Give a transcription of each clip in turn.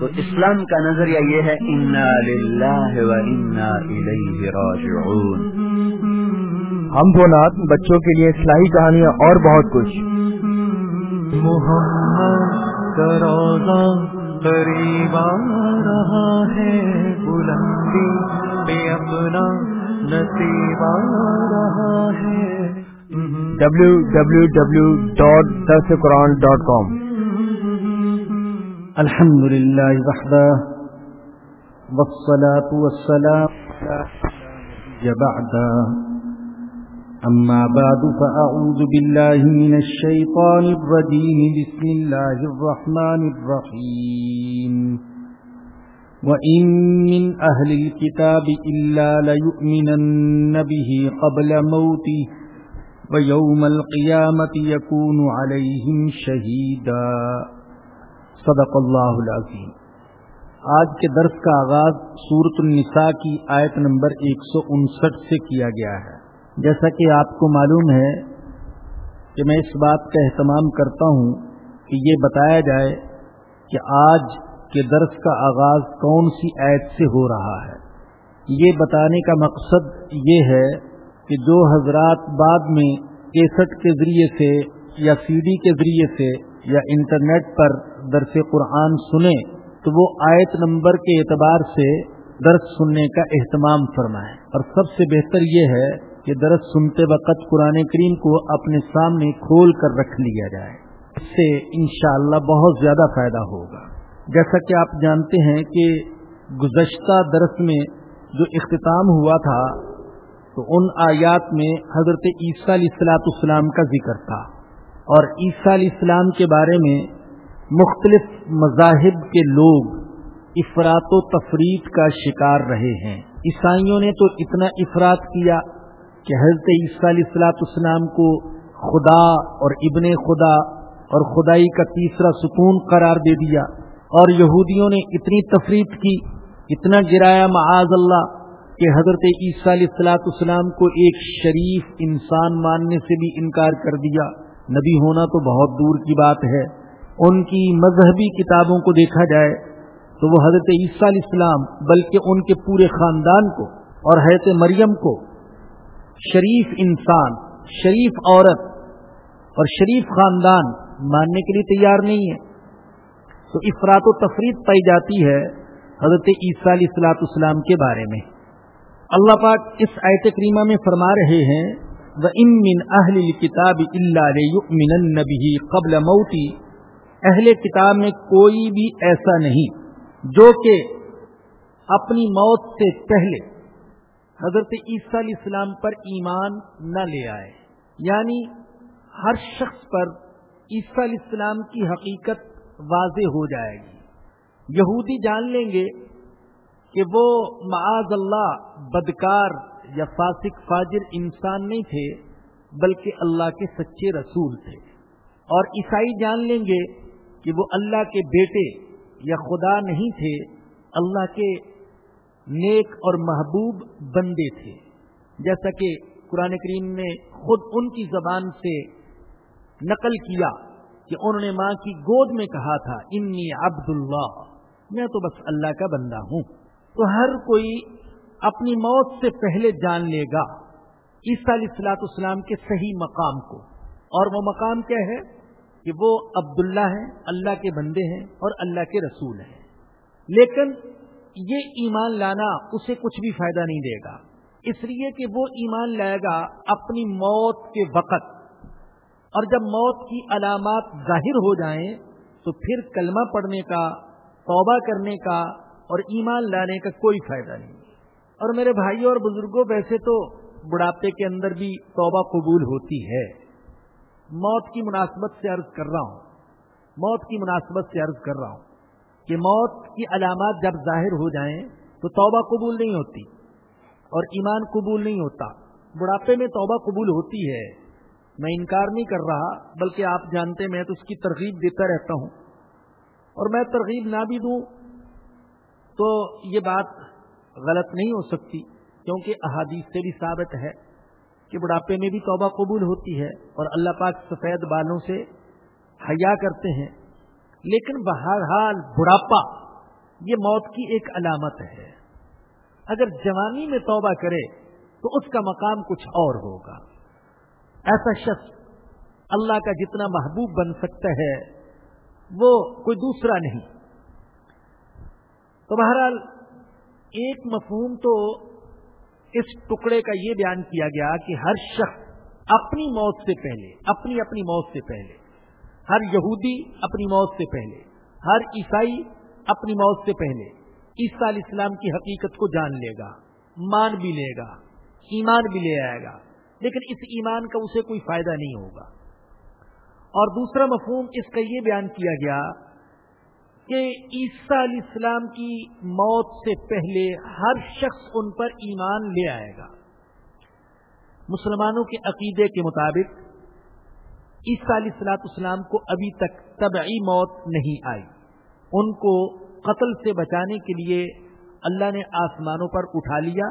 تو اسلام کا نظریہ یہ ہے انا للہ و انا الیہ راجعون ہم دو نات بچوں کے لیے اصلاحی کہانیاں اور بہت کچھ۔ محمد کا روزہ قریب آ رہا ہے بلندی پہ اپنا نصیب آ رہا ہے۔ ڈبلو الحمد لله وحده، والصلاة والسلام بعد. أما بعد، فأعوذ بالله من الشيطان الرجيم. بسم الله الرحمن الرحيم. وإن من أهل الكتاب إلا ليؤمنن به قبل موته، ويوم القيامة يكون عليهم شهيداً. صدق اللہ العظیم۔ آج کے درس کا آغاز سورت النساء کی آیت نمبر ایک سو انسٹھ سے کیا گیا ہے۔ جیسا کہ آپ کو معلوم ہے کہ میں اس بات کا اہتمام کرتا ہوں کہ یہ بتایا جائے کہ آج کے درس کا آغاز کون سی آیت سے ہو رہا ہے۔ یہ بتانے کا مقصد یہ ہے کہ جو حضرات بعد میں کیسٹ کے ذریعے سے یا سی ڈی کے ذریعے سے یا انٹرنیٹ پر درس قرآن سنیں، تو وہ آیت نمبر کے اعتبار سے درس سننے کا اہتمام فرمائیں اور سب سے بہتر یہ ہے کہ درس سنتے وقت قرآن کریم کو اپنے سامنے کھول کر رکھ لیا جائے۔ اس سے انشاءاللہ بہت زیادہ فائدہ ہوگا۔ جیسا کہ آپ جانتے ہیں کہ گزشتہ درس میں جو اختتام ہوا تھا، تو ان آیات میں حضرت عیسیٰ علیہ السلاۃ السلام کا ذکر تھا۔ اور عیسیٰ علیہ السلام کے بارے میں مختلف مذاہب کے لوگ افراد و تفریح کا شکار رہے ہیں۔ عیسائیوں نے تو اتنا افراد کیا کہ حضرت عیسیٰ علیہ السلاۃ السلام کو خدا اور ابن خدا اور خدائی کا تیسرا سکون قرار دے دیا اور یہودیوں نے اتنی تفریح کی، اتنا گرایا معاذ اللہ کہ حضرت عیسیٰ علیہ السلاۃ السلام کو ایک شریف انسان ماننے سے بھی انکار کر دیا۔ نبی ہونا تو بہت دور کی بات ہے۔ ان کی مذہبی کتابوں کو دیکھا جائے تو وہ حضرت عیسیٰ علیہ السلام، بلکہ ان کے پورے خاندان کو اور حضرت مریم کو شریف انسان، شریف عورت اور شریف خاندان ماننے کے لیے تیار نہیں ہے۔ تو افراد و تفریح پائی جاتی ہے حضرت عیسیٰ علیہ السلاۃ السلام کے بارے میں۔ اللہ پاک اس آیت کریمہ میں فرما رہے ہیں من اہل کتاب اللہ نبی قبل موتی اہل کتاب میں کوئی بھی ایسا نہیں جو کہ اپنی موت سے پہلے حضرت عیسیٰ علیہ السلام پر ایمان نہ لے آئے۔ یعنی ہر شخص پر عیسیٰ علیہ السلام کی حقیقت واضح ہو جائے گی۔ یہودی جان لیں گے کہ وہ معاذ اللہ بدکار یا فاسق، فاجر انسان نہیں تھے، بلکہ اللہ کے سچے رسول تھے۔ اور عیسائی جان لیں گے کہ وہ اللہ کے بیٹے یا خدا نہیں تھے، اللہ کے نیک اور محبوب بندے تھے۔ جیسا کہ قرآن کریم نے خود ان کی زبان سے نقل کیا کہ انہوں نے ماں کی گود میں کہا تھا، انی عبد اللہ میں تو بس اللہ کا بندہ ہوں۔ تو ہر کوئی اپنی موت سے پہلے جان لے گا۔ عیسیٰ علیہ السلاۃ اسلام کے صحیح مقام کو۔ اور وہ مقام کیا ہے؟ کہ وہ عبداللہ ہیں، اللہ کے بندے ہیں اور اللہ کے رسول ہیں۔ لیکن یہ ایمان لانا اسے کچھ بھی فائدہ نہیں دے گا۔ اس لیے کہ وہ ایمان لائے گا اپنی موت کے وقت۔ اور جب موت کی علامات ظاہر ہو جائیں، تو پھر کلمہ پڑھنے کا، توبہ کرنے کا اور ایمان لانے کا کوئی فائدہ نہیں۔ اور میرے بھائی اور بزرگوں، ویسے تو بڑھاپے کے اندر بھی توبہ قبول ہوتی ہے۔ موت کی مناسبت سے عرض کر رہا ہوں۔ موت کی مناسبت سے عرض کر رہا ہوں کہ موت کی علامات جب ظاہر ہو جائیں تو توبہ قبول نہیں ہوتی اور ایمان قبول نہیں ہوتا۔ بڑھاپے میں توبہ قبول ہوتی ہے۔ میں انکار نہیں کر رہا، بلکہ آپ جانتے میں تو اس کی ترغیب دیتا رہتا ہوں۔ اور میں ترغیب نہ بھی دوں تو یہ بات غلط نہیں ہو سکتی، کیونکہ احادیث سے بھی ثابت ہے کہ بڑھاپے میں بھی توبہ قبول ہوتی ہے اور اللہ پاک سفید بالوں سے حیا کرتے ہیں۔ لیکن بہرحال بڑھاپا، یہ موت کی ایک علامت ہے۔ اگر جوانی میں توبہ کرے تو اس کا مقام کچھ اور ہوگا۔ ایسا شخص اللہ کا جتنا محبوب بن سکتا ہے، وہ کوئی دوسرا نہیں۔ تو بہرحال ایک مفہوم تو اس ٹکڑے کا یہ بیان کیا گیا کہ ہر شخص اپنی موت سے پہلے، اپنی اپنی موت سے پہلے، ہر یہودی اپنی موت سے پہلے، ہر عیسائی اپنی موت سے پہلے، عیسیٰ علیہ السلام کی حقیقت کو جان لے گا، مان بھی لے گا، ایمان بھی لے آئے گا، لیکن اس ایمان کا اسے کوئی فائدہ نہیں ہوگا۔ اور دوسرا مفہوم اس کا یہ بیان کیا گیا کہ عیسیٰ علیہ السلام کی موت سے پہلے ہر شخص ان پر ایمان لے آئے گا۔ مسلمانوں کے عقیدے کے مطابق عیسیٰ علیہ السلاط اسلام کو ابھی تک طبعی موت نہیں آئی۔ ان کو قتل سے بچانے کے لیے اللہ نے آسمانوں پر اٹھا لیا۔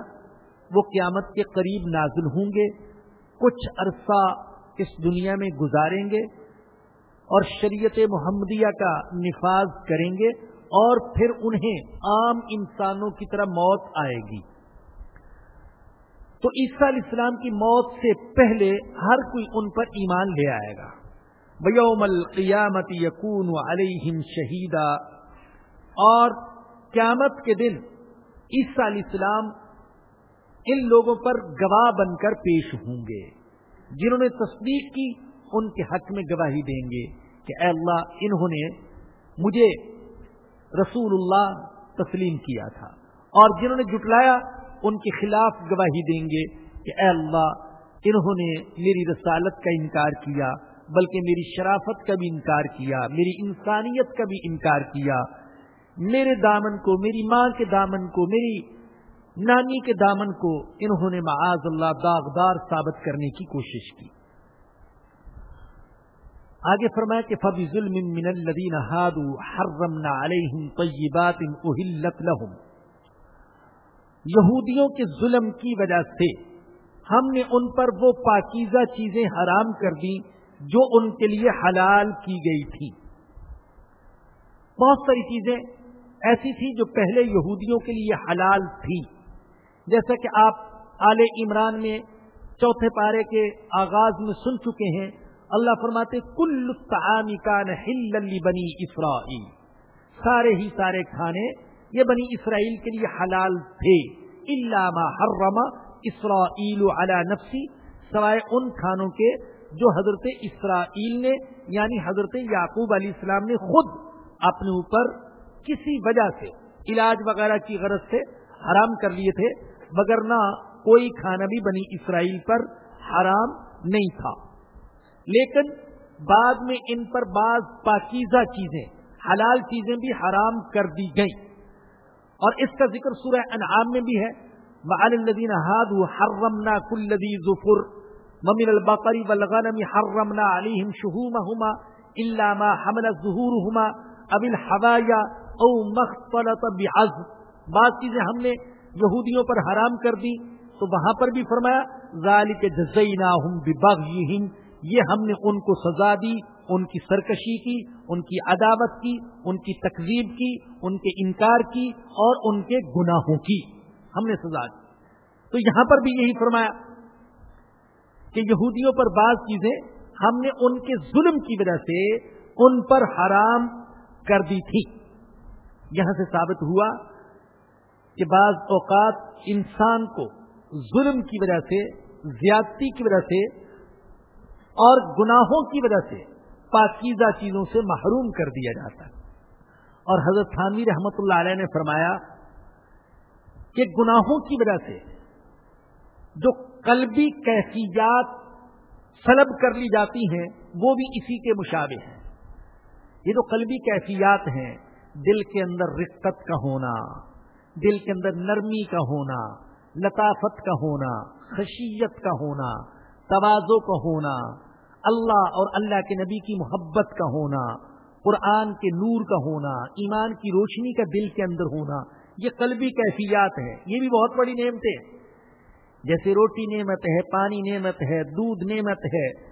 وہ قیامت کے قریب نازل ہوں گے۔ کچھ عرصہ اس دنیا میں گزاریں گے۔ اور شریعت محمدیہ کا نفاذ کریں گے اور پھر انہیں عام انسانوں کی طرح موت آئے گی۔ تو عیسیٰ علیہ السلام کی موت سے پہلے ہر کوئی ان پر ایمان لے آئے گا۔ بیوم القیامت یقون علیہم شہیدہ اور قیامت کے دن عیسیٰ علیہ السلام ان لوگوں پر گواہ بن کر پیش ہوں گے۔ جنہوں نے تصدیق کی ان کے حق میں گواہی دیں گے کہ اے اللہ، انہوں نے مجھے رسول اللہ تسلیم کیا تھا۔ اور جنہوں نے جٹلایا ان کے خلاف گواہی دیں گے کہ اے اللہ، انہوں نے میری رسالت کا انکار کیا، بلکہ میری شرافت کا بھی انکار کیا، میری انسانیت کا بھی انکار کیا۔ میرے دامن کو، میری ماں کے دامن کو، میری نانی کے دامن کو انہوں نے معاذ اللہ داغدار ثابت کرنے کی کوشش کی۔ آگے فرمایا کہ فبی ظلم من الذین هادوا حرمنا علیہم طیبات احلت لهم۔ یہودیوں کے ظلم کی وجہ سے ہم نے ان پر وہ پاکیزہ چیزیں حرام کر دی جو ان کے لیے حلال کی گئی تھی۔ بہت ساری چیزیں ایسی تھی جو پہلے یہودیوں کے لیے حلال تھی جیسا کہ آپ آل عمران میں چوتھے پارے کے آغاز میں سن چکے ہیں۔ اللہ فرماتے کل تعمی کان ہل بنی اسرائیل. سارے ہی سارے کھانے یہ بنی اسرائیل کے لیے حلال تھے علامہ حرم اسرائیل علی نفسی، سوائے ان کھانوں کے جو حضرت اسرائیل نے یعنی حضرت یعقوب علیہ السلام نے خود اپنے اوپر کسی وجہ سے علاج وغیرہ کی غرض سے حرام کر لیے تھے، مگر نہ کوئی کھانا بھی بنی اسرائیل پر حرام نہیں تھا۔ لیکن بعد میں ان پر بعض پاکیزہ چیزیں، حلال چیزیں بھی حرام کر دی گئیں۔ اور اس کا ذکر سورہ انعام میں بھی ہے۔ الدین ہاد حرمنا کلدی ظفر ممن البقری والغنم حرمنا علیہم شہومہما الا ما حمل ظہورہما اب الحوایا او مختلط بعض بعض چیزیں ہم نے یہودیوں پر حرام کر دی تو وہاں پر بھی فرمایا ذالک جزیناہم ببغیہم یہ ہم نے ان کو سزا دی، ان کی سرکشی کی، ان کی عداوت کی، ان کی تقزیب کی، ان کے انکار کی اور ان کے گناہوں کی ہم نے سزا دی۔ تو یہاں پر بھی یہی فرمایا کہ یہودیوں پر بعض چیزیں ہم نے ان کے ظلم کی وجہ سے ان پر حرام کر دی تھی۔ یہاں سے ثابت ہوا کہ بعض اوقات انسان کو ظلم کی وجہ سے، زیادتی کی وجہ سے اور گناہوں کی وجہ سے پاکیزہ چیزوں سے محروم کر دیا جاتا ہے۔ اور حضرت خانوی رحمت اللہ علیہ نے فرمایا کہ گناہوں کی وجہ سے جو قلبی کیفیات سلب کر لی جاتی ہیں، وہ بھی اسی کے مشابہ ہیں۔ یہ جو قلبی کیفیات ہیں، دل کے اندر رقت کا ہونا، دل کے اندر نرمی کا ہونا، لطافت کا ہونا، خشیت کا ہونا توازو کا ہونا، اللہ اور اللہ کے نبی کی محبت کا ہونا، قرآن کے نور کا ہونا، ایمان کی روشنی کا دل کے اندر ہونا، یہ قلبی کیفیات ہے یہ بھی بہت بڑی نعمتیں۔ جیسے روٹی نعمت ہے، پانی نعمت ہے، دودھ نعمت ہے،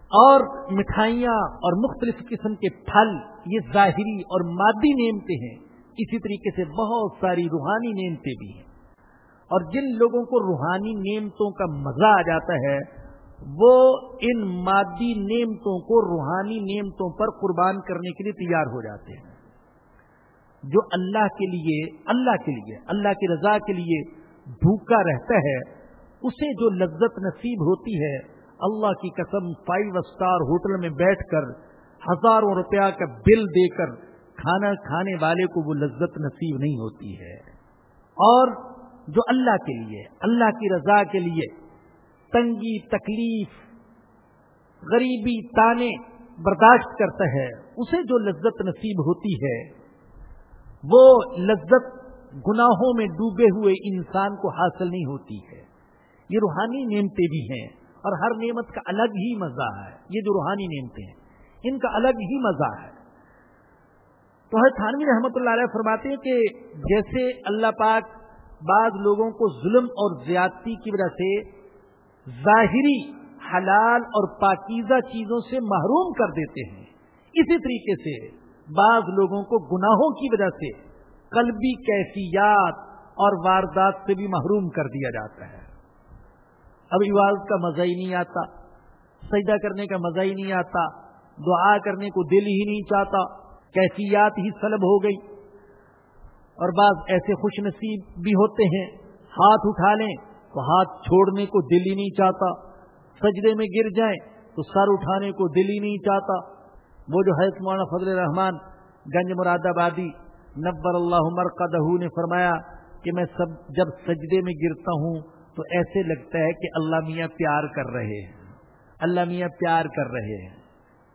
اور مٹھائیاں اور مختلف قسم کے پھل، یہ ظاہری اور مادی نعمتیں ہیں۔ اسی طریقے سے بہت ساری روحانی نعمتیں بھی ہیں۔ اور جن لوگوں کو روحانی نعمتوں کا مزہ آ جاتا ہے وہ ان مادی نعمتوں کو، روحانی نعمتوں پر قربان کرنے کے لیے تیار ہو جاتے ہیں۔ جو اللہ کے لیے، اللہ کے لیے، اللہ کی رضا کے لیے بھوکا رہتا ہے، اسے جو لذت نصیب ہوتی ہے، اللہ کی قسم فائیو اسٹار ہوٹل میں بیٹھ کر ہزاروں روپیہ کا بل دے کر کھانا کھانے والے کو وہ لذت نصیب نہیں ہوتی ہے۔ اور جو اللہ کے لیے، اللہ کی رضا کے لیے تنگی، تکلیف، غریبی، تانے برداشت کرتا ہے۔ اسے جو لذت نصیب ہوتی ہے، وہ لذت گناہوں میں ڈوبے ہوئے انسان کو حاصل نہیں ہوتی ہے۔ یہ روحانی نعمتیں بھی ہیں اور ہر نعمت کا الگ ہی مزہ ہے۔ یہ جو روحانی نعمتیں ہیں، ان کا الگ ہی مزہ ہے۔ تو ہر تھانوی رحمت اللہ علیہ فرماتے ہیں کہ جیسے اللہ پاک بعض لوگوں کو ظلم اور زیادتی کی وجہ سے ظاہری، حلال اور پاکیزہ چیزوں سے محروم کر دیتے ہیں۔ اسی طریقے سے بعض لوگوں کو گناہوں کی وجہ سے قلبی کیفیات اور واردات سے بھی محروم کر دیا جاتا ہے۔ اب عبادت کا مزہ ہی نہیں آتا، سجدہ کرنے کا مزہ ہی نہیں آتا، دعا کرنے کو دل ہی نہیں چاہتا، کیفیات ہی سلب ہو گئی۔ اور بعض ایسے خوش نصیب بھی ہوتے ہیں، ہاتھ اٹھا لیں۔ تو ہاتھ چھوڑنے کو دل ہی نہیں چاہتا، سجدے میں گر جائیں تو سر اٹھانے کو دل ہی نہیں چاہتا۔ وہ جو ہے مولانا فضل رحمان گنج مراد آبادی نبر اللہ عمر نے فرمایا کہ میں سب جب سجدے میں گرتا ہوں تو ایسے لگتا ہے کہ اللہ میاں پیار کر رہے ہیں۔ اللہ میاں پیار کر رہے ہیں۔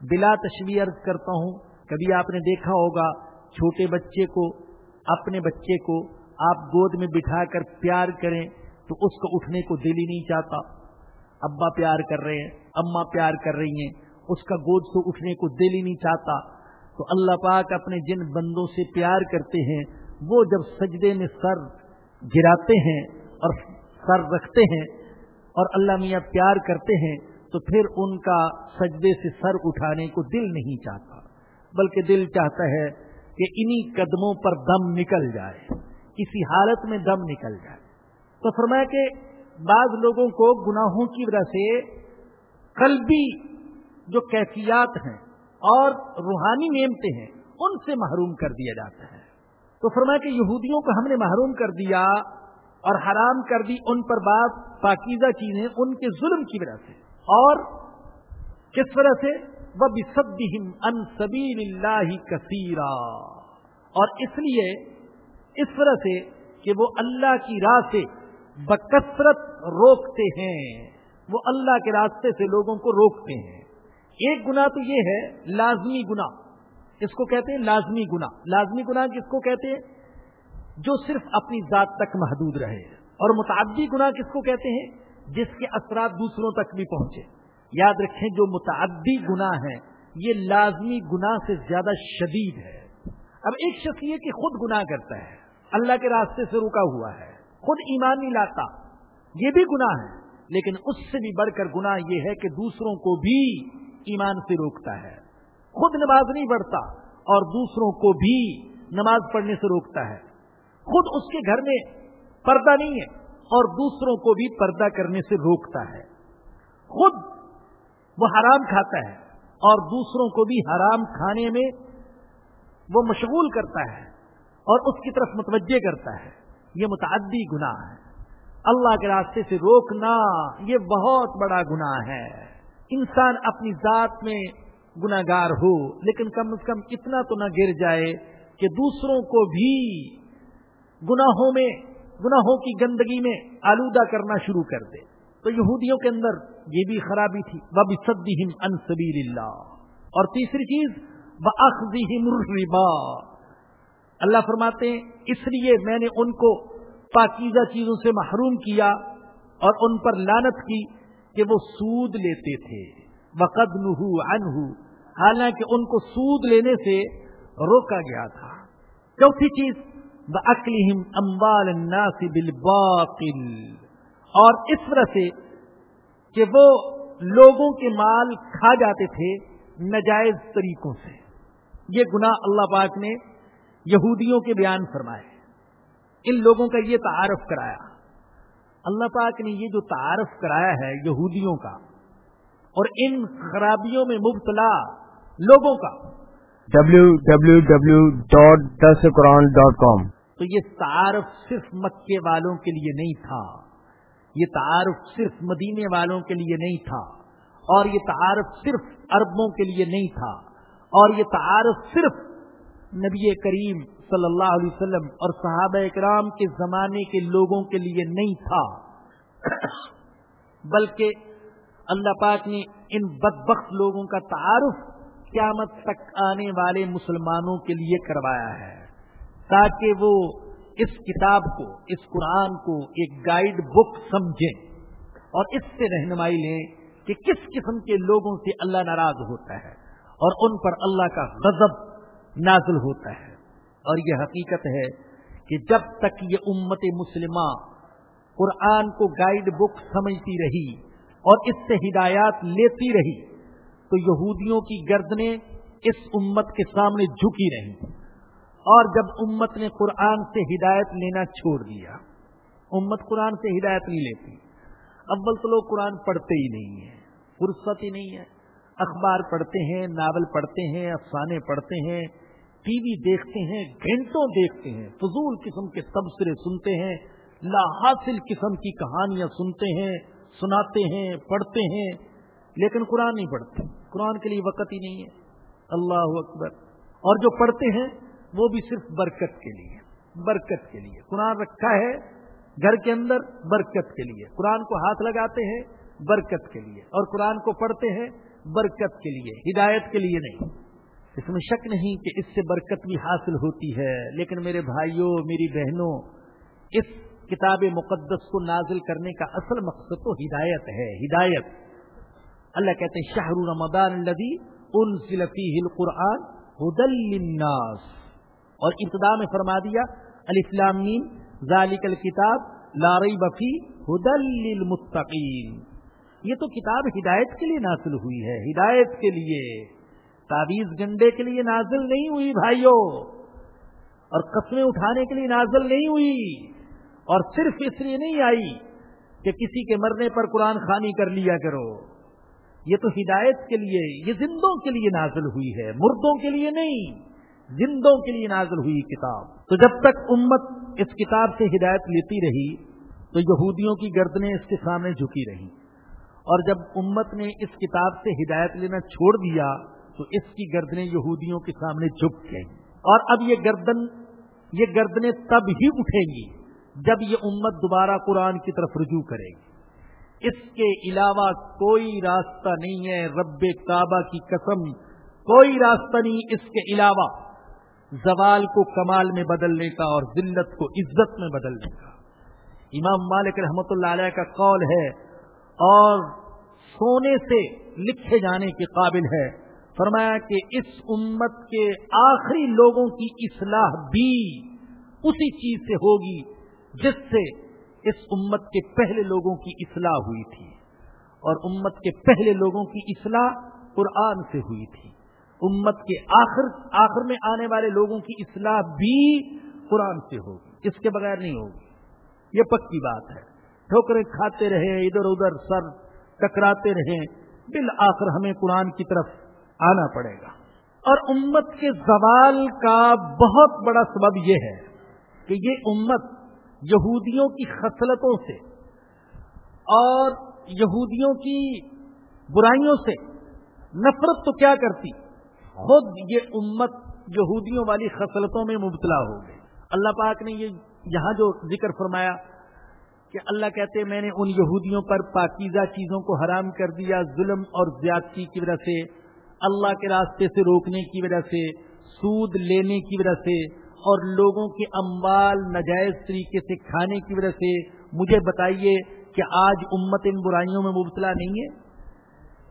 بلا تشویر کرتا ہوں، کبھی آپ نے دیکھا ہوگا چھوٹے بچے کو، اپنے بچے کو آپ گود میں بٹھا کر پیار کریں تو اس کو اٹھنے کو دل ہی نہیں چاہتا۔ ابا پیار کر رہے ہیں، اما پیار کر رہی ہیں، اس کا گود سے اٹھنے کو دل ہی نہیں چاہتا۔ تو اللہ پاک اپنے جن بندوں سے پیار کرتے ہیں، وہ جب سجدے میں سر گراتے ہیں اور سر رکھتے ہیں اور اللہ میاں پیار کرتے ہیں، تو پھر ان کا سجدے سے سر اٹھانے کو دل نہیں چاہتا۔ بلکہ دل چاہتا ہے کہ انہی قدموں پر دم نکل جائے، کسی حالت میں دم نکل جائے۔ تو فرمایا کہ بعض لوگوں کو گناہوں کی وجہ سے قلبی جو کیفیات ہیں اور روحانی نعمتیں ہیں، ان سے محروم کر دیا جاتا ہے۔ تو فرمایا کہ یہودیوں کو ہم نے محروم کر دیا اور حرام کر دی ان پر بات پاکیزہ چیزیں ان کے ظلم کی وجہ سے۔ اور کس وجہ سے؟ وہ ان سبیل اللہ کثیرا اور اس لیے اس طرح سے کہ وہ اللہ کی راہ سے بکثرت روکتے ہیں، وہ اللہ کے راستے سے لوگوں کو روکتے ہیں۔ ایک گنا تو یہ ہے، لازمی گنا اس کو کہتے ہیں؟ لازمی گنا لازمی گنا کس کو کہتے ہیں؟ جو صرف اپنی ذات تک محدود رہے۔ اور متعدی گنا کس کو کہتے ہیں؟ جس کے اثرات دوسروں تک بھی پہنچے۔ یاد رکھیں، جو متعدی گنا ہے یہ لازمی گنا سے زیادہ شدید ہے۔ اب ایک شخص یہ کہ خود گناہ کرتا ہے، اللہ کے راستے سے رکا ہوا ہے۔ خود ایمان نہیں لاتا۔ یہ بھی گناہ ہے، لیکن اس سے بھی بڑھ کر گناہ یہ ہے کہ دوسروں کو بھی ایمان سے روکتا ہے۔ خود نماز نہیں پڑھتا اور دوسروں کو بھی نماز پڑھنے سے روکتا ہے۔ خود اس کے گھر میں پردہ نہیں ہے اور دوسروں کو بھی پردہ کرنے سے روکتا ہے۔ خود وہ حرام کھاتا ہے اور دوسروں کو بھی حرام کھانے میں وہ مشغول کرتا ہے اور اس کی طرف متوجہ کرتا ہے۔ یہ متعدی گناہ ہے۔ اللہ کے راستے سے روکنا یہ بہت بڑا گناہ ہے۔ انسان اپنی ذات میں گناگار ہو، لیکن کم از کم اتنا تو نہ گر جائے کہ دوسروں کو بھی گناہوں میں، گناہوں کی گندگی میں آلودہ کرنا شروع کر دے۔ تو یہودیوں کے اندر یہ بھی خرابی تھی۔ وہ صدیم انصبیر اللہ اور تیسری چیز وہ الربا۔ اللہ فرماتے ہیں، اس لیے میں نے ان کو پاکیزہ چیزوں سے محروم کیا اور ان پر لانت کی کہ وہ سود لیتے تھے۔ وقد نہو انہو حالانکہ ان کو سود لینے سے روکا گیا تھا۔ چوتھی چیز بکلیم امبال بالباطل۔ اور اس طرح سے کہ وہ لوگوں کے مال کھا جاتے تھے نجائز طریقوں سے۔ یہ گناہ اللہ پاک نے یہودیوں کے بیان فرمائے۔ ان لوگوں کا یہ تعارف کرایا۔ اللہ پاک نے یہ جو تعارف کرایا ہے یہودیوں کا اور ان خرابیوں میں مبتلا لوگوں کا۔ W W W dot this Quran dot com تو یہ تعارف صرف مکے والوں کے لیے نہیں تھا۔ یہ تعارف صرف مدینے والوں کے لیے نہیں تھا۔ اور یہ تعارف صرف اربوں کے لیے نہیں تھا۔ اور یہ تعارف صرف نبی کریم صلی اللہ علیہ وسلم اور صحابہ اکرام کے زمانے کے لوگوں کے لیے نہیں تھا۔ بلکہ اللہ پاک نے ان بدبخت لوگوں کا تعارف قیامت تک آنے والے مسلمانوں کے لیے کروایا ہے، تاکہ وہ اس کتاب کو، اس قرآن کو ایک گائیڈ بک سمجھیں اور اس سے رہنمائی لیں کہ کس قسم کے لوگوں سے اللہ ناراض ہوتا ہے اور ان پر اللہ کا غضب نازل ہوتا ہے۔ اور یہ حقیقت ہے کہ جب تک یہ امت مسلمہ قرآن کو گائیڈ بک سمجھتی رہی اور اس سے ہدایات لیتی رہی، تو یہودیوں کی گردنیں اس امت کے سامنے جھکی رہی اور جب امت نے قرآن سے ہدایت لینا چھوڑ دیا امت قرآن سے ہدایت نہیں لیتی۔ اول تو لوگ قرآن پڑھتے ہی نہیں ہیں، فرصت ہی نہیں ہے۔ اخبار پڑھتے ہیں، ناول پڑھتے ہیں، افسانے پڑھتے ہیں۔ ٹی وی دیکھتے ہیں، گھنٹوں دیکھتے ہیں، فضول قسم کے تبصرے سنتے ہیں، لا حاصل قسم کی کہانیاں سنتے ہیں، سناتے ہیں، پڑھتے ہیں، لیکن قرآن نہیں پڑھتے۔ قرآن کے لیے وقت ہی نہیں ہے۔ اللہ اکبر۔ اور جو پڑھتے ہیں، وہ بھی صرف برکت کے لیے۔ برکت کے لیے۔ قرآن رکھا ہے گھر کے اندر، برکت کے لیے۔ قرآن کو ہاتھ لگاتے ہیں، برکت کے لیے۔ اور قرآن کو پڑھتے ہیں، برکت کے لیے۔ ہدایت کے لیے نہیں۔ اس میں شک نہیں کہ اس سے برکت بھی حاصل ہوتی ہے، لیکن میرے بھائیوں، میری بہنوں، اس کتاب مقدس کو نازل کرنے کا اصل مقصد تو ہدایت ہے، ہدایت۔ اللہ کہتے ہیں شاہ رمضان الدی ان ضلفی القرآن حدل الناس اور ابتدا میں فرما دیا الاسلامین ذالک الکتاب لاری بفی حدل یہ تو کتاب ہدایت کے لیے نازل ہوئی ہے، ہدایت کے لیے۔ تعویذ گنڈے کے لیے نازل نہیں ہوئی بھائیوں اور قسمیں اٹھانے کے لیے نازل نہیں ہوئی، اور صرف اس لیے نہیں آئی کہ کسی کے مرنے پر قرآن خانی کر لیا کرو۔ یہ تو ہدایت کے لیے، یہ زندوں کے لیے نازل ہوئی ہے، مردوں کے لیے نہیں، زندوں کے لیے نازل ہوئی کتاب۔ تو جب تک امت اس کتاب سے ہدایت لیتی رہی، تو یہودیوں کی گردنیں اس کے سامنے جھکی رہی اور جب امت نے اس کتاب سے ہدایت لینا چھوڑ دیا تو اس کی گردنیں یہودیوں کے سامنے جھک گئیں۔ اور اب یہ گردن، یہ گردنیں تب ہی اٹھیں گی جب یہ امت دوبارہ قرآن کی طرف رجوع کرے گی۔ اس کے علاوہ کوئی راستہ نہیں ہے رب کعبہ کی قسم، کوئی راستہ نہیں اس کے علاوہ۔ زوال کو کمال میں بدلنے کا اور ذلت کو عزت میں بدلنے کا امام مالک رحمت اللہ علیہ کا قول ہے اور سونے سے لکھے جانے کے قابل ہے۔ فرمایا کہ اس امت کے آخری لوگوں کی اصلاح بھی اسی چیز سے ہوگی جس سے اس امت کے پہلے لوگوں کی اصلاح ہوئی تھی اور امت کے پہلے لوگوں کی اصلاح قرآن سے ہوئی تھی۔ امت کے آخر آخر میں آنے والے لوگوں کی اصلاح بھی قرآن سے ہوگی۔ اس کے بغیر نہیں ہوگی۔ یہ پکی بات ہے۔ ٹھوکریں کھاتے رہے ادھر ادھر سر ٹکراتے رہے بالآخر ہمیں قرآن کی طرف آنا پڑے گا۔ اور امت کے زوال کا بہت بڑا سبب یہ ہے کہ یہ امت یہودیوں کی خصلتوں سے اور یہودیوں کی برائیوں سے نفرت تو کیا کرتی؟ خود یہ امت یہودیوں والی خصلتوں میں مبتلا ہو گئی۔ اللہ پاک نے یہ یہاں جو ذکر فرمایا کہ اللہ کہتے میں نے ان یہودیوں پر پاکیزہ چیزوں کو حرام کر دیا، ظلم اور زیادتی کی وجہ سے اللہ کے راستے سے روکنے کی وجہ سے، سود لینے کی وجہ سے، اور لوگوں کے اموال نجائز طریقے سے کھانے کی وجہ سے، مجھے بتائیے کہ آج امت ان برائیوں میں مبتلا نہیں ہے؟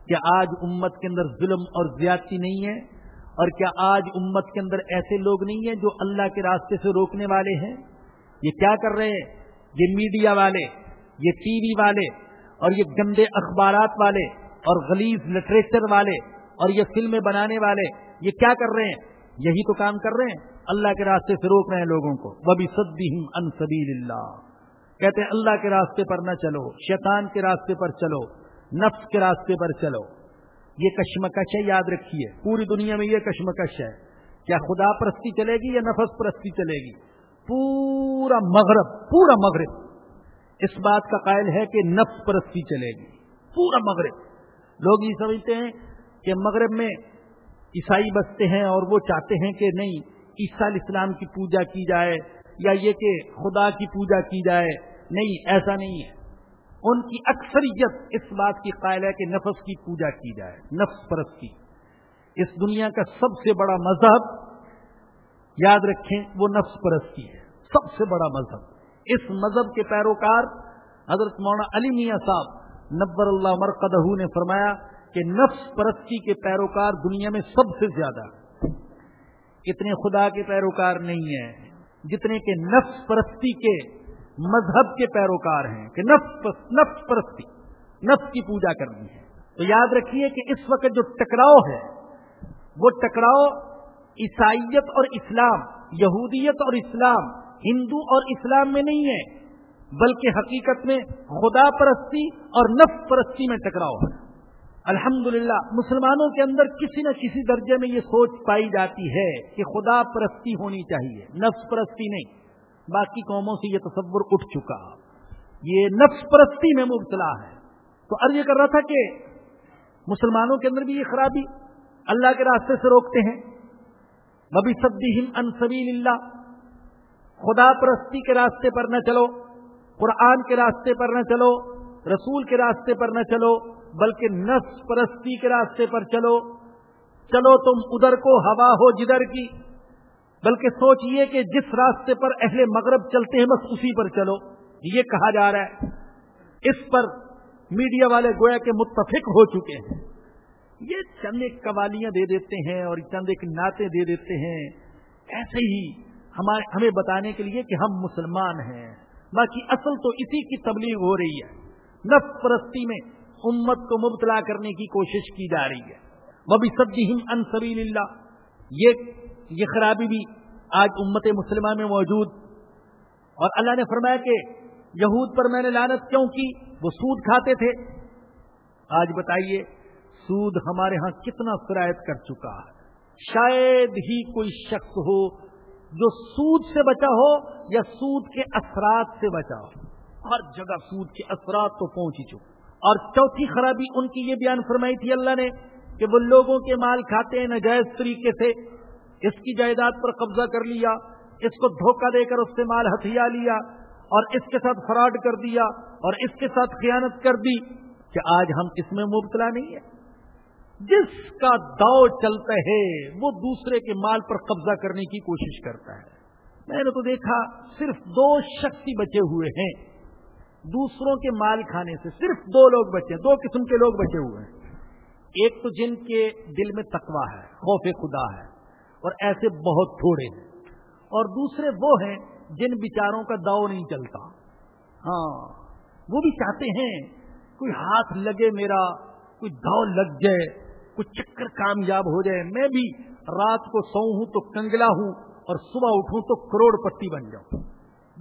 کیا آج امت کے اندر ظلم اور زیادتی نہیں ہے؟ اور کیا آج امت کے اندر ایسے لوگ نہیں ہیں جو اللہ کے راستے سے روکنے والے ہیں؟ یہ کیا کر رہے ہیں؟ یہ میڈیا والے، یہ ٹی وی والے، اور یہ گندے اخبارات والے، اور غلیظ لٹریچر والے اور یہ فلمیں بنانے والے، یہ کیا کر رہے ہیں؟ یہی تو کام کر رہے ہیں۔ اللہ کے راستے سے روک رہے ہیں لوگوں کو۔ وہ بھی سدی ان سبیل اللہ کہتے ہیں، اللہ کے راستے پر نہ چلو، شیطان کے راستے پر چلو، نفس کے راستے پر چلو۔ یہ کشمکش ہے، یاد رکھیے۔ پوری دنیا میں یہ کشمکش ہے۔ کیا خدا پرستی چلے گی یا نفس پرستی چلے گی؟ پورا مغرب پورا مغرب۔ اس بات کا قائل ہے کہ نفس پرستی چلے گی۔ پورا مغرب۔ لوگ یہ سمجھتے ہیں کہ مغرب میں عیسائی بستے ہیں اور وہ چاہتے ہیں کہ نہیں، عیسیٰ اسلام کی پوجا کی جائے یا یہ کہ خدا کی پوجا کی جائے، نہیں، ایسا نہیں ہے۔ ان کی اکثریت اس بات کی قائل ہے کہ نفس کی پوجا کی جائے، نفس پرستی اس دنیا کا سب سے بڑا مذہب، یاد رکھیں، وہ نفس پرستی ہے۔ سب سے بڑا مذہب۔ اس مذہب کے پیروکار حضرت مولانا علی میاں صاحب نبر اللہ مرقدہ نے فرمایا کہ نفس پرستی کے پیروکار دنیا میں سب سے زیادہ اتنے خدا کے پیروکار نہیں ہیں جتنے کے نفس پرستی کے مذہب کے پیروکار ہیں، کہ نفس نفس پرستی، نفس کی پوجا کرنی ہے۔ تو یاد رکھیے کہ اس وقت جو ٹکراؤ ہے، وہ ٹکراؤ عیسائیت اور اسلام، یہودیت اور اسلام، ہندو اور اسلام میں نہیں ہے، بلکہ حقیقت میں خدا پرستی اور نفس پرستی میں ٹکراؤ ہے۔ الحمد مسلمانوں کے اندر کسی نہ کسی درجے میں یہ سوچ پائی جاتی ہے کہ خدا پرستی ہونی چاہیے، نفس پرستی نہیں۔ باقی قوموں سے یہ تصور اٹھ چکا۔ یہ نفس پرستی میں مبتلا ہے۔ تو عرض کر رہا تھا کہ مسلمانوں کے اندر بھی یہ خرابی اللہ کے راستے سے روکتے ہیں۔ ببی سبدی انصبیل اللہ خدا پرستی کے راستے پر نہ چلو، قرآن کے راستے پر نہ چلو، رسول کے راستے پر نہ چلو۔ بلکہ نفس پرستی کے راستے پر چلو۔ چلو تم ادھر کو، ہوا ہو جدھر کی۔ بلکہ سوچئے کہ جس راستے پر اہل مغرب چلتے ہیں، بس اسی پر چلو۔ یہ کہا جا رہا ہے۔ اس پر میڈیا والے گویا کے متفق ہو چکے ہیں۔ یہ چند ایک قوالیاں دے دیتے ہیں اور چند ایک نعتیں دے دیتے ہیں۔ ایسے ہی ہمارے ہمیں بتانے کے لیے کہ ہم مسلمان ہیں۔ باقی اصل تو اسی کی تبلیغ ہو رہی ہے۔ نفس پرستی میں امت کو مبتلا کرنے کی کوشش کی جا رہی ہے۔ وہ بھی سب انصبیل اللہ یہ یہ خرابی بھی آج امت مسلمہ میں موجود۔ اور اللہ نے فرمایا کہ یہود پر میں نے لانت کیوں کی؟ وہ سود کھاتے تھے۔ آج بتائیے، سود ہمارے ہاں کتنا فرایت کر چکا ہے۔ شاید ہی کوئی شخص ہو جو سود سے بچا ہو یا سود کے اثرات سے بچا ہو۔ ہر جگہ سود کے اثرات تو پہنچ ہی چکے۔ اور چوتھی خرابی ان کی یہ بیان فرمائی تھی اللہ نے کہ وہ لوگوں کے مال کھاتے ہیں نجائز طریقے سے، اس کی جائیداد پر قبضہ کر لیا، اس کو دھوکہ دے کر اس سے مال ہتھیا لیا اور اس کے ساتھ فراڈ کر دیا اور اس کے ساتھ خیانت کر دی کہ آج ہم اس میں مبتلا نہیں ہے جس کا داؤ چلتا ہے، وہ دوسرے کے مال پر قبضہ کرنے کی کوشش کرتا ہے۔ میں نے تو دیکھا صرف دو شخص بچے ہوئے ہیں۔ دوسروں کے مال کھانے سے صرف دو لوگ بچے، دو قسم کے لوگ بچے ہوئے ہیں۔ ایک تو جن کے دل میں تقوا ہے، خوف خدا ہے، اور ایسے بہت تھوڑے ہیں۔ اور دوسرے وہ ہیں جن بیچاروں کا داؤ نہیں چلتا۔ ہاں وہ بھی چاہتے ہیں، کوئی ہاتھ لگے میرا، کوئی داؤ لگ جائے، کوئی چکر کامیاب ہو جائے، میں بھی رات کو سو ہوں تو کنگلا ہوں اور صبح اٹھوں تو کروڑ پتی بن جاؤں۔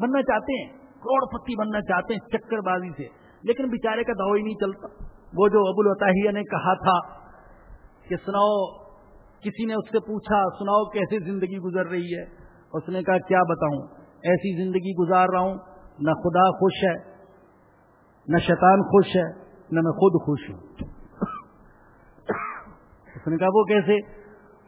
بننا چاہتے ہیں۔ کروڑ پتی بننا چاہتے ہیں چکر بازی سے، لیکن بیچارے کا دعو ہی نہیں چلتا۔ وہ جو ابو الطاہیہ نے کہا تھا کہ سناؤ، کسی نے اس سے پوچھا، سناؤ کیسے زندگی گزر رہی ہے؟ اس نے کہا، کیا بتاؤں؟ ایسی زندگی گزار رہا ہوں، نہ خدا خوش ہے، نہ شیطان خوش ہے، نہ میں خود خوش ہوں۔ اس نے کہا، وہ کیسے؟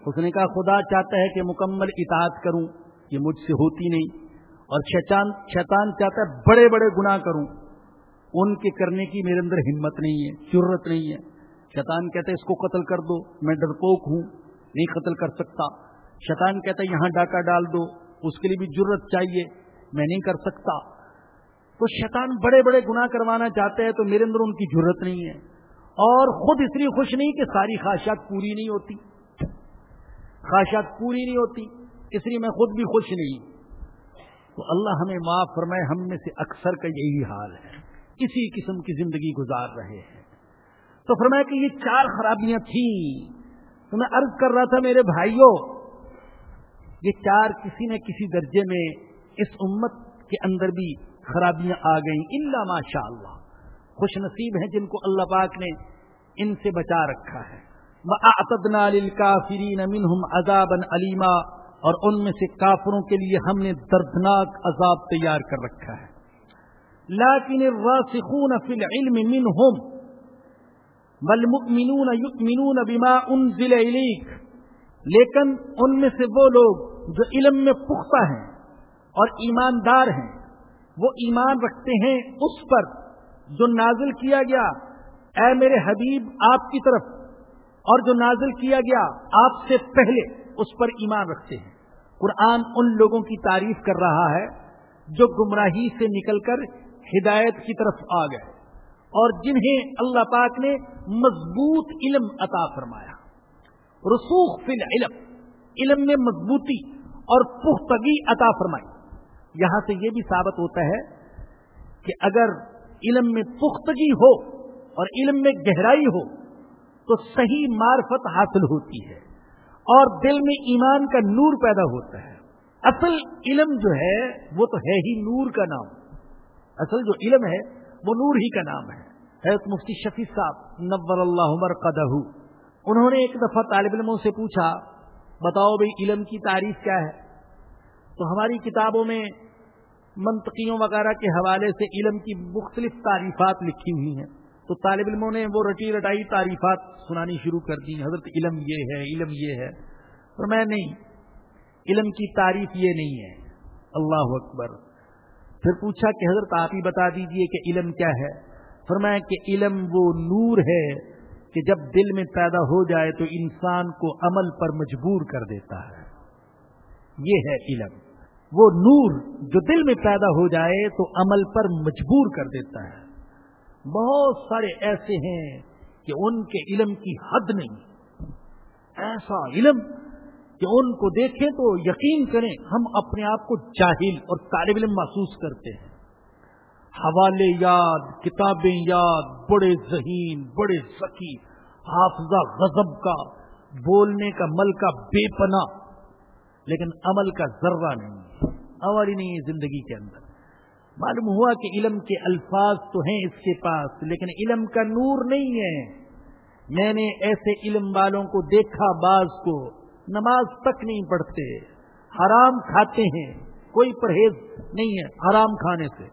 اس نے کہا، خدا چاہتا ہے کہ مکمل اطاعت کروں، یہ مجھ سے ہوتی نہیں۔ اور شیطان شیطان چاہتا ہے بڑے بڑے گناہ کروں۔ ان کے کرنے کی میرے اندر ہمت نہیں ہے ضرورت نہیں ہے۔ شیطان کہتا ہے اس کو قتل کر دو، میں ڈرپوک ہوں، نہیں قتل کر سکتا۔ شیطان کہتا ہے یہاں ڈاکہ ڈال دو، اس کے لیے بھی جرت چاہیے، میں نہیں کر سکتا۔ تو شیطان بڑے بڑے گناہ کروانا چاہتے ہیں تو میرے اندر ان کی ضرورت نہیں ہے۔ اور خود اس لیے خوش نہیں کہ ساری خواہشات پوری نہیں ہوتی۔ خواہشات پوری نہیں ہوتی، اس لیے میں خود بھی خوش نہیں تو اللہ ہمیں معاف فرمائے، ہم میں سے اکثر کا یہی حال ہے۔ اسی قسم کی زندگی گزار رہے ہیں۔ تو فرمایا کہ یہ چار خرابیاں تھیں۔ تو میں عرض کر رہا تھا میرے بھائیوں، یہ چار کسی نہ کسی درجے میں اس امت کے اندر بھی خرابیاں آ گئیں۔ اللہ ماشاء اللہ خوش نصیب ہیں جن کو اللہ پاک نے ان سے بچا رکھا ہے۔ علیما اور ان میں سے کافروں کے لیے ہم نے دردناک عذاب تیار کر رکھا ہے۔ لاکن الراسخون فی العلم منہم، والمؤمنون یؤمنون بما انزل الیک۔ لیکن ان میں سے وہ لوگ جو علم میں پختہ ہیں اور ایماندار ہیں، وہ ایمان رکھتے ہیں اس پر جو نازل کیا گیا، اے میرے حبیب آپ کی طرف، اور جو نازل کیا گیا آپ سے پہلے۔ اس پر ایمان رکھتے ہیں۔ قرآن ان لوگوں کی تعریف کر رہا ہے جو گمراہی سے نکل کر ہدایت کی طرف آ گئے اور جنہیں اللہ پاک نے مضبوط علم عطا فرمایا۔ رسوخ فی العلم، علم میں مضبوطی اور پختگی عطا فرمائی۔ یہاں سے یہ بھی ثابت ہوتا ہے کہ اگر علم میں پختگی ہو اور علم میں گہرائی ہو تو صحیح معرفت حاصل ہوتی ہے۔ اور دل میں ایمان کا نور پیدا ہوتا ہے۔ اصل علم جو ہے، وہ تو ہے ہی نور کا نام۔ اصل جو علم ہے، وہ نور ہی کا نام ہے۔ حضرت مفتی شفیع صاحب نبر اللہ عمر قدہ انہوں نے ایک دفعہ طالب علموں سے پوچھا، بتاؤ بھائی علم کی تعریف کیا ہے؟ تو ہماری کتابوں میں منطقیوں وغیرہ کے حوالے سے علم کی مختلف تعریفات لکھی ہوئی ہیں۔ تو طالب علموں نے وہ رٹی رٹائی تعریفات سنانی شروع کر دی حضرت علم یہ ہے، علم یہ ہے۔ اور میں نہیں، علم کی تعریف یہ نہیں ہے۔ اللہ اکبر۔ پھر پوچھا کہ حضرت آپ ہی بتا دیجیے کہ علم کیا ہے؟ فرمایا کہ علم وہ نور ہے کہ جب دل میں پیدا ہو جائے تو انسان کو عمل پر مجبور کر دیتا ہے۔ یہ ہے علم۔ وہ نور جو دل میں پیدا ہو جائے تو عمل پر مجبور کر دیتا ہے۔ بہت سارے ایسے ہیں کہ ان کے علم کی حد نہیں۔ ایسا علم کہ ان کو دیکھیں تو یقین کریں ہم اپنے آپ کو جاہل اور طالب علم محسوس کرتے ہیں۔ حوالے یاد، کتابیں یاد، بڑے ذہین، بڑے ذکی، حافظہ غضب کا، بولنے کا مل کا بے پناہ، لیکن عمل کا ذرہ نہیں، عمل ہی نہیں ہے زندگی کے اندر۔ معلوم ہوا کہ علم کے الفاظ تو ہیں اس کے پاس، لیکن علم کا نور نہیں ہے۔ میں نے ایسے علم والوں کو دیکھا بعض کو، نماز تک نہیں پڑھتے، حرام کھاتے ہیں، کوئی پرہیز نہیں ہے حرام کھانے سے۔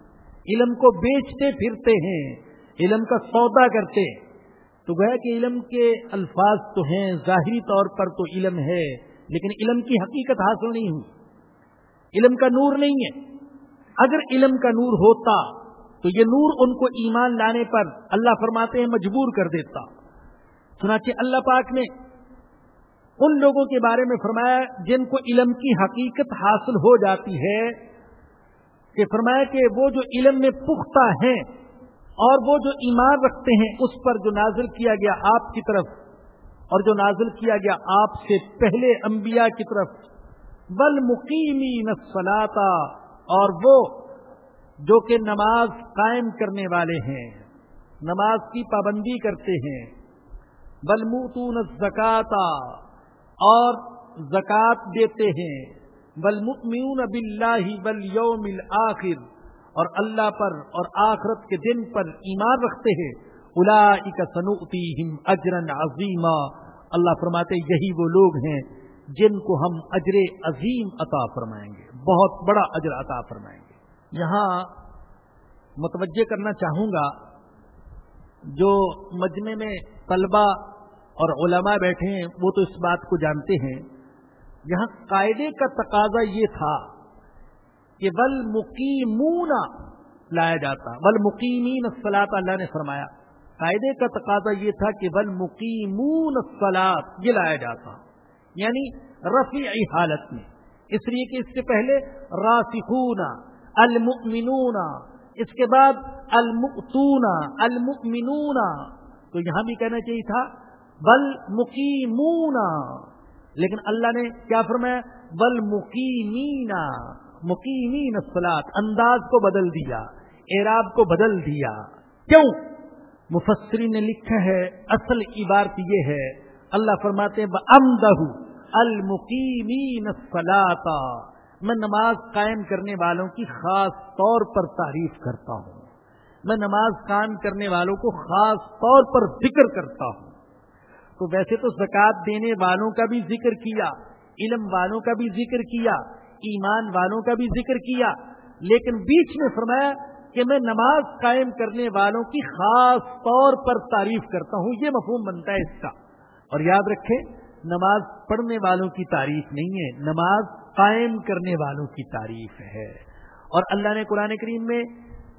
علم کو بیچتے پھرتے ہیں، علم کا سودا کرتے۔ تو گیا کہ علم کے الفاظ تو ہیں، ظاہری طور پر تو علم ہے، لیکن علم کی حقیقت حاصل نہیں ہوئی۔ علم کا نور نہیں ہے۔ اگر علم کا نور ہوتا تو یہ نور ان کو ایمان لانے پر اللہ فرماتے ہیں مجبور کر دیتا۔ سنانچہ اللہ پاک نے ان لوگوں کے بارے میں فرمایا جن کو علم کی حقیقت حاصل ہو جاتی ہے، کہ فرمایا کہ وہ جو علم میں پختہ ہیں اور وہ جو ایمان رکھتے ہیں، اس پر جو نازل کیا گیا آپ کی طرف اور جو نازل کیا گیا آپ سے پہلے انبیاء کی طرف، بل مقیمی نسلاتا اور وہ جو کہ نماز قائم کرنے والے ہیں، نماز کی پابندی کرتے ہیں۔ بل موتون زکاتا اور زکات دیتے ہیں۔ بل مکمون اب اللہ بل یوم آخر اور اللہ پر اور آخرت کے دن پر ایمان رکھتے ہیں۔ اجرن عظیمہ اللہ فرماتے یہی وہ لوگ ہیں جن کو ہم اجر عظیم عطا فرمائیں گے۔ بہت بڑا اجر عطا فرمائیں گے۔ یہاں متوجہ کرنا چاہوں گا، جو مجمع میں طلبہ اور علماء بیٹھے ہیں، وہ تو اس بات کو جانتے ہیں۔ یہاں قاعدے کا تقاضا یہ تھا کہ بل مقیمون لایا جاتا۔ بل مقیمین الصلاۃ اللہ نے فرمایا۔ قاعدے کا تقاضا یہ تھا کہ بل مقیمون سلاد یہ لایا جاتا۔ یعنی رفیعی حالت میں۔ اس لیے کہ اس سے پہلے راسخون المؤمنون، اس کے بعد المؤتون، المؤمنون، تو یہاں بھی کہنا چاہیے تھا، بل مقیمون۔ لیکن اللہ نے کیا فرمایا؟ بل مقیمین مقیمین الصلاط انداز کو بدل دیا، اعراب کو بدل دیا۔ کیوں؟ مفسری نے لکھا ہے، اصل عبارت یہ ہے، اللہ فرماتے ہیں المقیمین الصلاط میں نماز قائم کرنے والوں کی خاص طور پر تعریف کرتا ہوں۔ میں نماز قائم کرنے والوں کو خاص طور پر ذکر کرتا ہوں۔ تو ویسے تو زکوٰۃ دینے والوں کا بھی ذکر کیا، علم والوں کا بھی ذکر کیا، ایمان والوں کا بھی ذکر کیا، لیکن بیچ میں فرمایا کہ میں نماز قائم کرنے والوں کی خاص طور پر تعریف کرتا ہوں۔ یہ مفہوم بنتا ہے اس کا۔ اور یاد رکھیں نماز پڑھنے والوں کی تعریف نہیں ہے، نماز قائم کرنے والوں کی تعریف ہے۔ اور اللہ نے قرآن کریم میں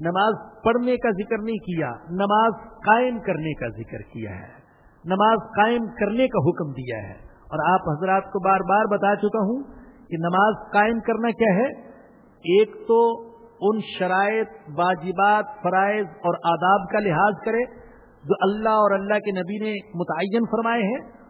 نماز پڑھنے کا ذکر نہیں کیا، نماز قائم کرنے کا ذکر کیا ہے۔ نماز قائم کرنے کا حکم دیا ہے۔ اور آپ حضرات کو بار بار بتا چکا ہوں کہ نماز قائم کرنا کیا ہے۔ ایک تو ان شرائط، واجبات، فرائض اور آداب کا لحاظ کرے جو اللہ اور اللہ کے نبی نے متعین فرمائے ہیں۔